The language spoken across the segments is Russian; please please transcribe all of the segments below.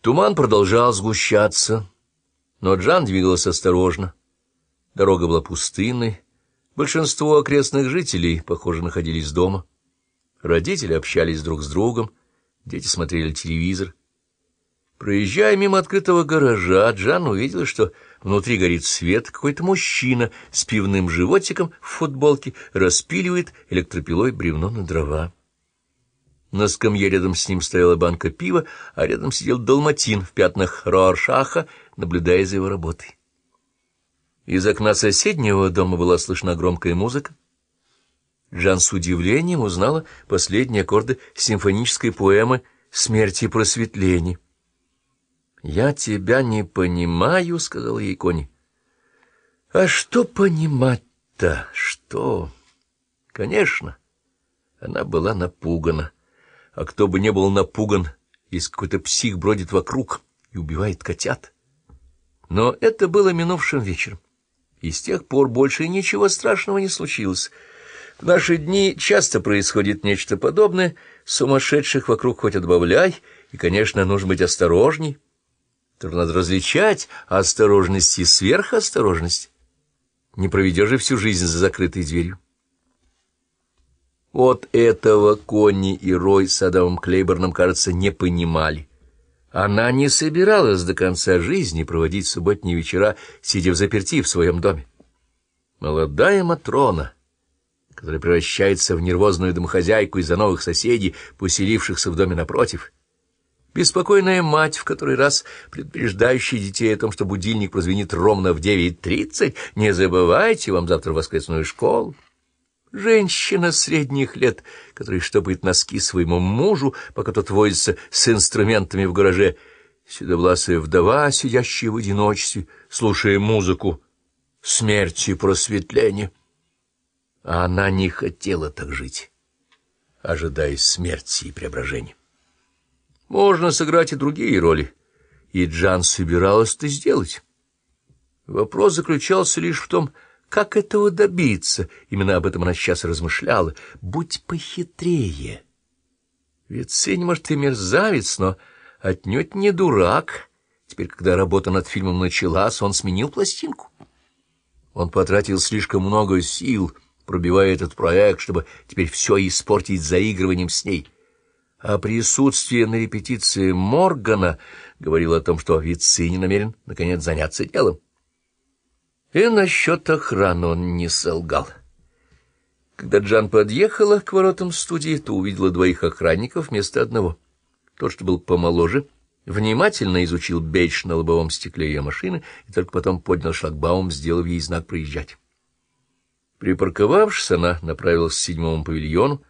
Туман продолжал сгущаться, но Джан двигался осторожно. Дорога была пустынной, большинство окрестных жителей, похоже, находились дома. Родители общались друг с другом, дети смотрели телевизор. Проезжая мимо открытого гаража, Джан увидел, что внутри горит свет, какой-то мужчина с пивным животиком в футболке распиливает электропилой бревно на дрова. На скамье рядом с ним стояла банка пива, а рядом сидел Далматин в пятнах Роаршаха, наблюдая за его работой. Из окна соседнего дома была слышна громкая музыка. Джан с удивлением узнала последние аккорды симфонической поэмы «Смерть и просветление». «Я тебя не понимаю», — сказала ей Кони. «А что понимать-то? Что?» «Конечно». Она была напугана. А кто бы не был напуган, если какой-то псих бродит вокруг и убивает котят. Но это было минувшим вечером, и с тех пор больше ничего страшного не случилось. В наши дни часто происходит нечто подобное, сумасшедших вокруг хоть отбавляй, и, конечно, нужно быть осторожней. Только надо различать осторожность и сверхосторожность. Не проведешь же всю жизнь за закрытой дверью. Вот этого Конни и Рой с Адамом Клейборном, кажется, не понимали. Она не собиралась до конца жизни проводить субботние вечера, сидя в заперти в своем доме. Молодая Матрона, которая превращается в нервозную домохозяйку из-за новых соседей, поселившихся в доме напротив. Беспокойная мать, в который раз предупреждающая детей о том, что будильник прозвенит ровно в 9.30, не забывайте, вам завтра воскресную школу. Женщина средних лет, которая штопает носки своему мужу, пока тот возится с инструментами в гараже, седовласая вдова, сидящая в одиночестве, слушая музыку смерти и просветления. А она не хотела так жить, ожидая смерти и преображения. Можно сыграть и другие роли, и Джан собиралась это сделать. Вопрос заключался лишь в том, что как этого добиться? Именно об этом она сейчас размышляла. Будь похитрее. Ведь Сень, может, и мерзавец, но отнюдь не дурак. Теперь, когда работа над фильмом началась, он сменил пластинку. Он потратил слишком много сил, пробивая этот проект, чтобы теперь все испортить заигрыванием с ней. А присутствие на репетиции Моргана говорило о том, что Вицини намерен, наконец, заняться делом. И насчет охраны он не солгал. Когда Джан подъехала к воротам студии, то увидела двоих охранников вместо одного. Тот, что был помоложе, внимательно изучил бейдж на лобовом стекле ее машины и только потом поднял шлагбаум, сделав ей знак проезжать. Припарковавшись, она направилась к седьмому павильону,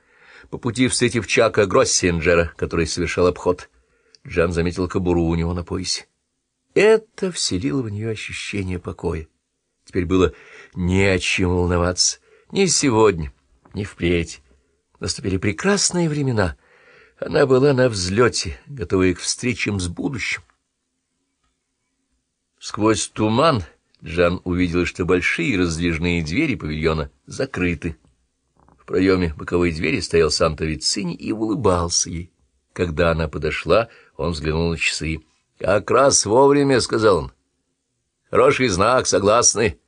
по пути встретив Чака Гроссинджера, который совершал обход. Джан заметил кобуру у него на поясе. Это вселило в нее ощущение покоя. Теперь было не о чем волноваться. Ни сегодня, ни впредь. Наступили прекрасные времена. Она была на взлете, готовая к встречам с будущим. Сквозь туман Джан увидел, что большие раздвижные двери павильона закрыты. В проеме боковой двери стоял Санта Вицини и улыбался ей. Когда она подошла, он взглянул на часы. — Как раз вовремя, — сказал он. Хороший знак, согласны?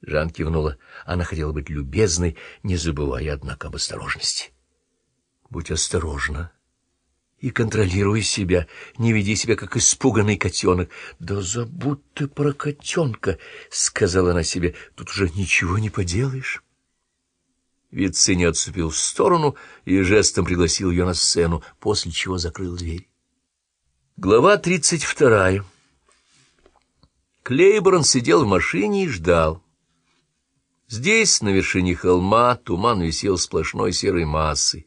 Жан кивнула. Она хотела быть любезной, не забывая, однако, об осторожности. Будь осторожна и контролируй себя, не веди себя, как испуганный котенок. — Да забудь ты про котенка, — сказала она себе, — тут уже ничего не поделаешь. Вице отступил в сторону и жестом пригласил ее на сцену, после чего закрыл дверь. Глава тридцать вторая Клейборн сидел в машине и ждал. Здесь, на вершине холма, туман висел сплошной серой массой.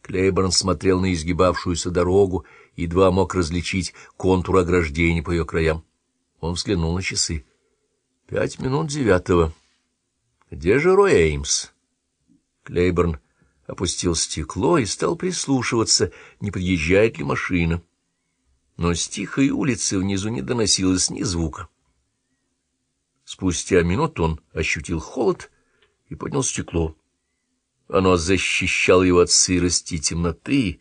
Клейборн смотрел на изгибавшуюся дорогу, едва мог различить контур ограждений по ее краям. Он взглянул на часы. Пять минут девятого. Где же Рой Эймс? Клейборн опустил стекло и стал прислушиваться, не подъезжает ли машина. Но с тихой улицы внизу не доносилось ни звука. Спустя минуту он ощутил холод и поднял стекло. Оно защищало его от сырости и темноты,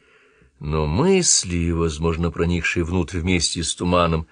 Но мысли, возможно, проникшие внутрь вместе с туманом,